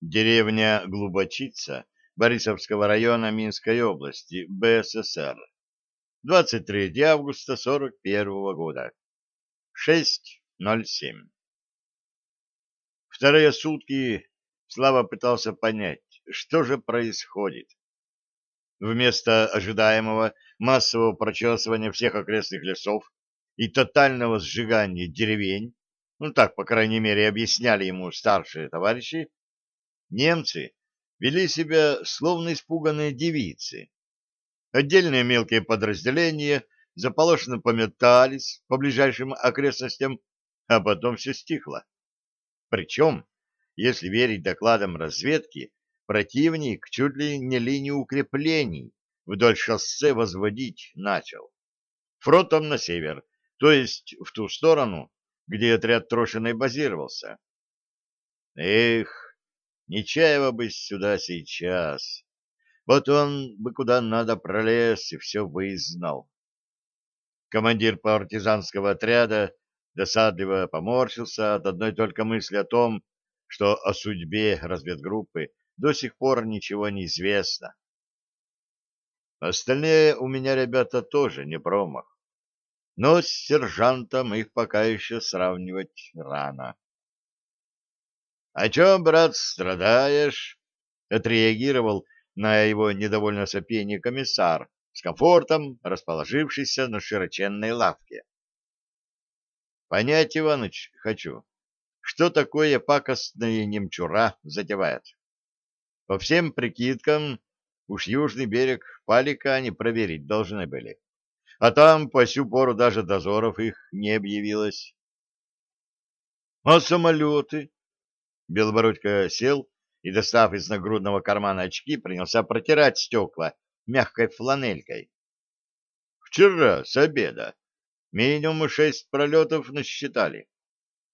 Деревня Глубочица Борисовского района Минской области, БССР. 23 августа 41 года. 6.07. Вторые сутки Слава пытался понять, что же происходит. Вместо ожидаемого массового прочесывания всех окрестных лесов и тотального сжигания деревень, ну так, по крайней мере, объясняли ему старшие товарищи, Немцы вели себя словно испуганные девицы. Отдельные мелкие подразделения заполошенно пометались по ближайшим окрестностям, а потом все стихло. Причем, если верить докладам разведки, противник чуть ли не линию укреплений вдоль шоссе возводить начал. Фронтом на север, то есть в ту сторону, где отряд Трошиной базировался. Эх, Нечаева бы сюда сейчас. Вот он бы куда надо пролез и все вызнал. Командир партизанского отряда досадливо поморщился от одной только мысли о том, что о судьбе разведгруппы до сих пор ничего не известно. Остальные у меня ребята тоже не промах, но с сержантом их пока еще сравнивать рано. — О чем, брат, страдаешь? — отреагировал на его недовольное сопение комиссар, с комфортом расположившийся на широченной лавке. — Понять, Иваныч, хочу, что такое пакостная немчура затевает. По всем прикидкам, уж южный берег Палика они проверить должны были. А там по сю пору даже дозоров их не объявилось. — А самолеты? Белобородько сел и, достав из нагрудного кармана очки, принялся протирать стекла мягкой фланелькой. Вчера с обеда минимум шесть пролетов насчитали.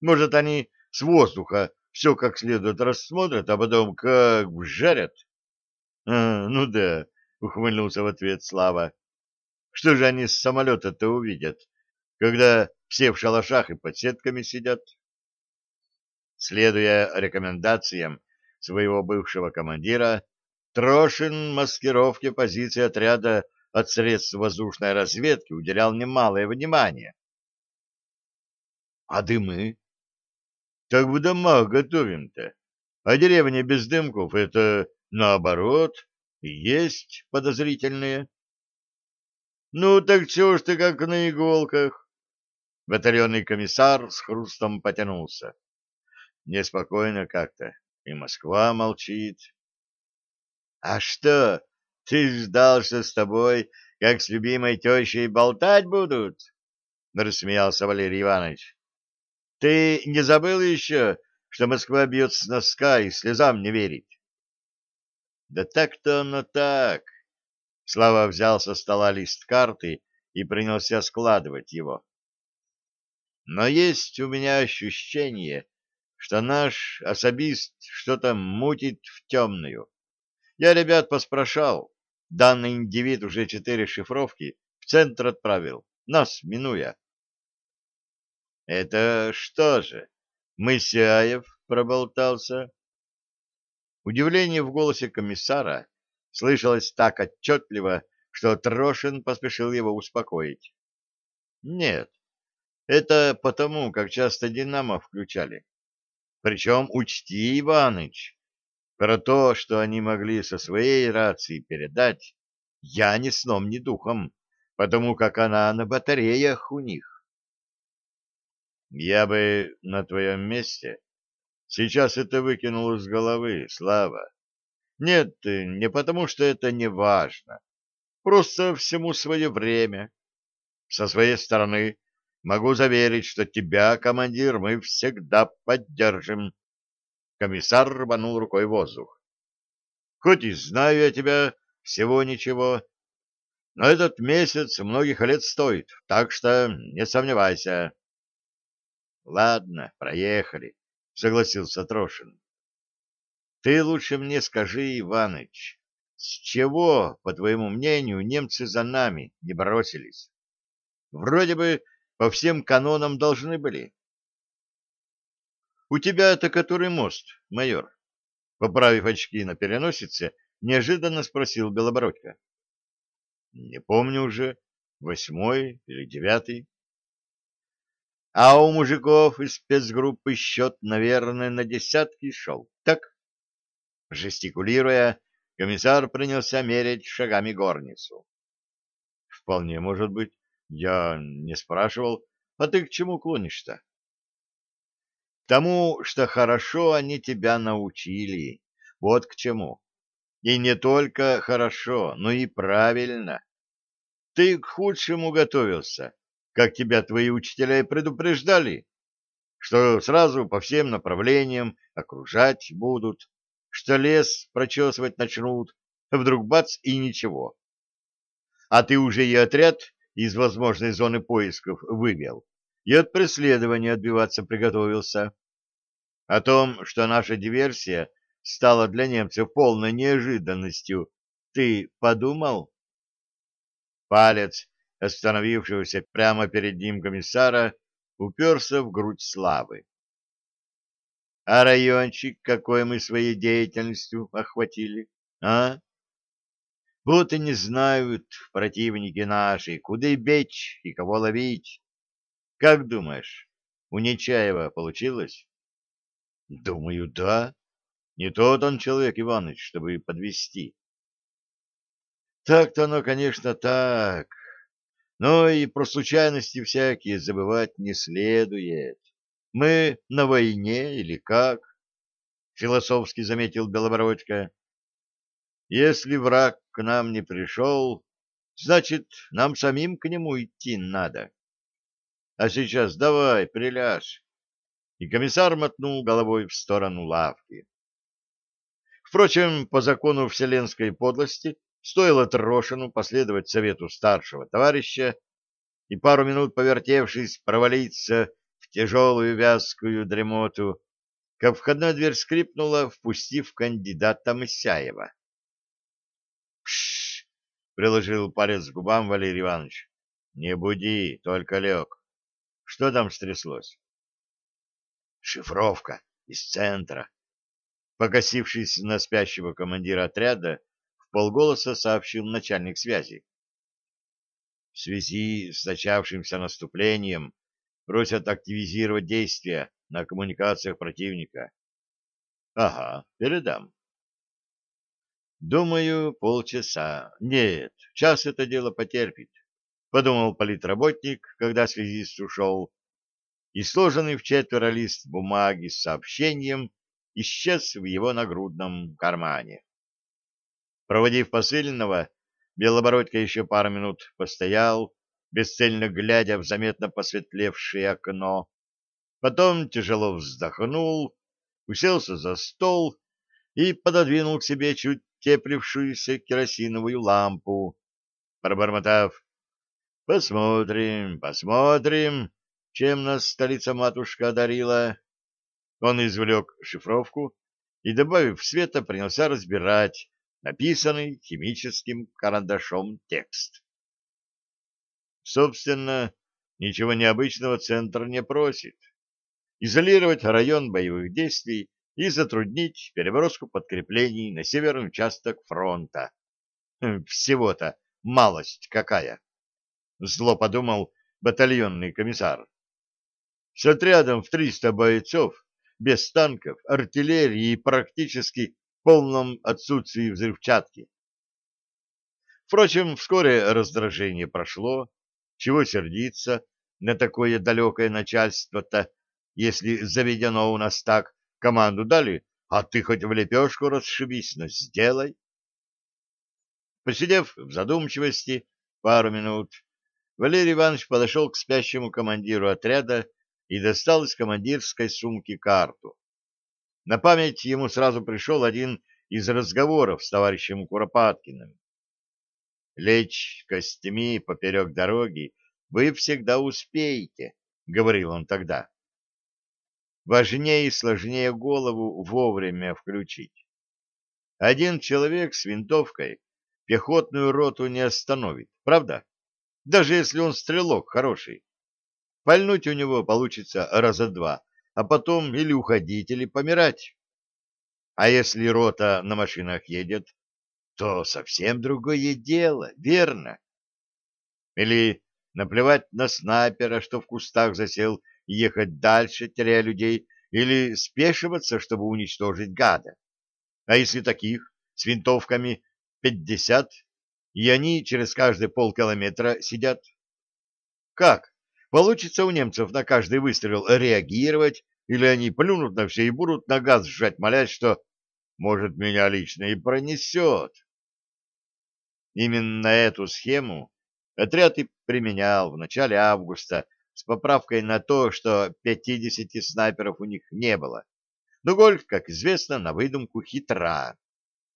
Может, они с воздуха все как следует рассмотрят, а потом как вжарят? А, ну да, ухмыльнулся в ответ Слава. Что же они с самолета-то увидят, когда все в шалашах и под сетками сидят? Следуя рекомендациям своего бывшего командира, Трошин маскировке позиции отряда от средств воздушной разведки уделял немалое внимание. — А дымы? — Так в домах готовим-то. А деревня без дымков — это, наоборот, есть подозрительные. — Ну, так чего ж ты как на иголках? Батальонный комиссар с хрустом потянулся. Неспокойно как-то. И Москва молчит. — А что, ты ждал, что с тобой, как с любимой тещей, болтать будут? — рассмеялся Валерий Иванович. — Ты не забыл еще, что Москва бьет с носка и слезам не верит? — Да так-то оно так. Слава взял со стола лист карты и принялся складывать его. Но есть у меня ощущение, что наш особист что-то мутит в темную. Я ребят поспрашал. Данный индивид уже четыре шифровки в центр отправил, нас минуя. Это что же, Мысяев проболтался? Удивление в голосе комиссара слышалось так отчетливо, что Трошин поспешил его успокоить. Нет, это потому, как часто «Динамо» включали. Причем учти, Иваныч, про то, что они могли со своей рации передать, я ни сном, ни духом, потому как она на батареях у них. Я бы на твоем месте сейчас это выкинул из головы, Слава. Нет, не потому, что это не важно. Просто всему свое время. Со своей стороны Могу заверить, что тебя, командир, мы всегда поддержим. Комиссар рванул рукой воздух. Хоть и знаю я тебя всего ничего, но этот месяц многих лет стоит, так что не сомневайся. — Ладно, проехали, — согласился Трошин. — Ты лучше мне скажи, Иваныч, с чего, по твоему мнению, немцы за нами не бросились? Вроде бы по всем канонам должны были. — У тебя это который мост, майор? Поправив очки на переносице, неожиданно спросил Белобородько. — Не помню уже, восьмой или девятый. — А у мужиков из спецгруппы счет, наверное, на десятки шел, так? Жестикулируя, комиссар принялся мерить шагами горницу. — Вполне может быть. Я не спрашивал. А ты к чему клонишь-то? — Тому, что хорошо они тебя научили. Вот к чему. И не только хорошо, но и правильно. Ты к худшему готовился, как тебя твои учителя и предупреждали, что сразу по всем направлениям окружать будут, что лес прочесывать начнут, вдруг бац и ничего. А ты уже и отряд из возможной зоны поисков вывел, и от преследования отбиваться приготовился. О том, что наша диверсия — стало для немцев полной неожиданностью, ты подумал? Палец остановившегося прямо перед ним комиссара уперся в грудь славы. А райончик какой мы своей деятельностью охватили, а? Вот и не знают противники наши, куда и бечь и кого ловить. Как думаешь, у Нечаева получилось? Думаю, да. Не тот он человек, Иваныч, чтобы подвести. Так-то оно, конечно, так. Но и про случайности всякие забывать не следует. Мы на войне или как? Философски заметил Белобородько. Если враг к нам не пришел, значит, нам самим к нему идти надо. А сейчас давай, приляжь. И комиссар мотнул головой в сторону лавки. Впрочем, по закону вселенской подлости стоило Трошину последовать совету старшего товарища и пару минут повертевшись провалиться в тяжелую вязкую дремоту, как входная дверь скрипнула, впустив кандидата Мысяева. Приложил палец к губам Валерий Иванович. «Не буди, только лег. Что там стряслось?» «Шифровка из центра», Покосившись на спящего командира отряда, в полголоса сообщил начальник связи. В связи с начавшимся наступлением просят активизировать действия на коммуникациях противника. Ага, передам. Думаю, полчаса. Нет, час это дело потерпит, подумал политработник, когда связист ушел, и сложенный в четверо лист бумаги с сообщением исчез в его нагрудном кармане. Проводив посыльного, Белобородько еще пару минут постоял, бесцельно глядя в заметно посветлевшее окно, потом тяжело вздохнул, уселся за стол и пододвинул к себе чуть теплившуюся керосиновую лампу, пробормотав «Посмотрим, посмотрим, чем нас столица-матушка одарила». Он извлек шифровку и, добавив света, принялся разбирать написанный химическим карандашом текст. Собственно, ничего необычного центр не просит. Изолировать район боевых действий и затруднить переброску подкреплений на северный участок фронта. Хм, всего-то малость какая. Зло подумал батальонный комиссар. С отрядом в 300 бойцов без танков, артиллерии и практически в полном отсутствии взрывчатки. Впрочем, вскоре раздражение прошло. Чего сердиться на такое далекое начальство-то, если заведено у нас так, команду дали, а ты хоть в лепешку расшибись, но сделай. Посидев в задумчивости пару минут, Валерий Иванович подошел к спящему командиру отряда и достал из командирской сумки карту. На память ему сразу пришел один из разговоров с товарищем Куропаткиным. «Лечь костями поперек дороги вы всегда успеете», — говорил он тогда. «Важнее и сложнее голову вовремя включить. Один человек с винтовкой пехотную роту не остановит, правда? Даже если он стрелок хороший. Пальнуть у него получится раза два, а потом или уходить, или помирать. А если рота на машинах едет, то совсем другое дело, верно? Или наплевать на снайпера, что в кустах засел, ехать дальше, теряя людей, или спешиваться, чтобы уничтожить гада. А если таких, с винтовками, пятьдесят, и они через каждые полкилометра сидят? Как? Получится у немцев на каждый выстрел реагировать, или они плюнут на все и будут на газ сжать, молясь, что, может, меня лично и пронесет. Именно эту схему отряд и применял в начале августа с поправкой на то, что 50 снайперов у них не было. Но Гольф, как известно, на выдумку хитра.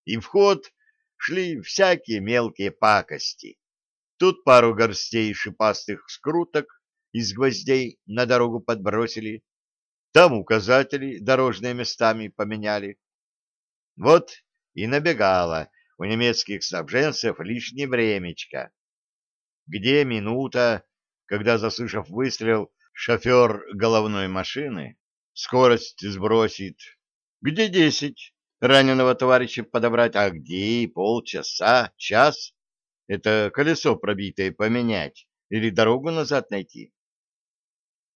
И в ход шли всякие мелкие пакости. Тут пару горстей шипастых скруток из гвоздей на дорогу подбросили, там указатели дорожные местами поменяли. Вот и набегало у немецких снабженцев лишнее времечко. Где минута, когда, заслышав выстрел, шофер головной машины скорость сбросит? Где десять? Раненого товарища подобрать, а где и полчаса, час? Это колесо пробитое поменять или дорогу назад найти?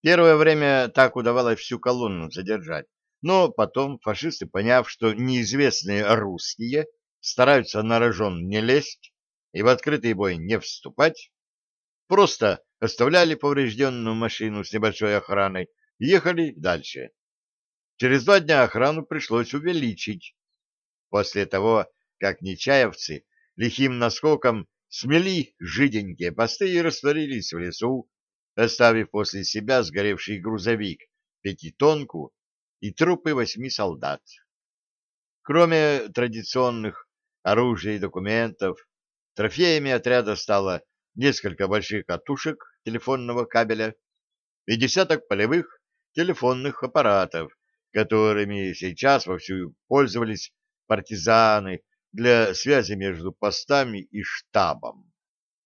Первое время так удавалось всю колонну задержать, но потом фашисты, поняв, что неизвестные русские стараются на рожон не лезть и в открытый бой не вступать, просто оставляли поврежденную машину с небольшой охраной и ехали дальше. Через два дня охрану пришлось увеличить. После того, как нечаевцы лихим наскоком смели жиденькие посты и растворились в лесу, оставив после себя сгоревший грузовик, пятитонку и трупы восьми солдат. Кроме традиционных оружия и документов, трофеями отряда стало несколько больших катушек телефонного кабеля и десяток полевых телефонных аппаратов, которыми сейчас вовсю пользовались партизаны для связи между постами и штабом.